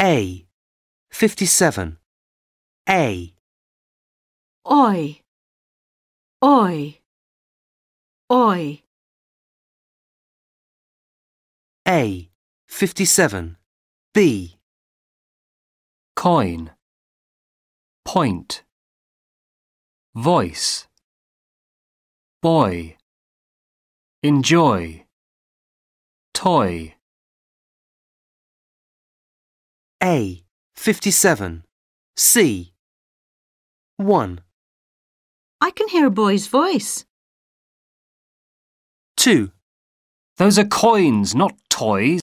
A. 57. A. Oi. Oi. Oi. A. 57. B. coin, point, voice, boy, enjoy, toy, A. 57. C. 1. I can hear a boy's voice. 2. Those are coins, not toys.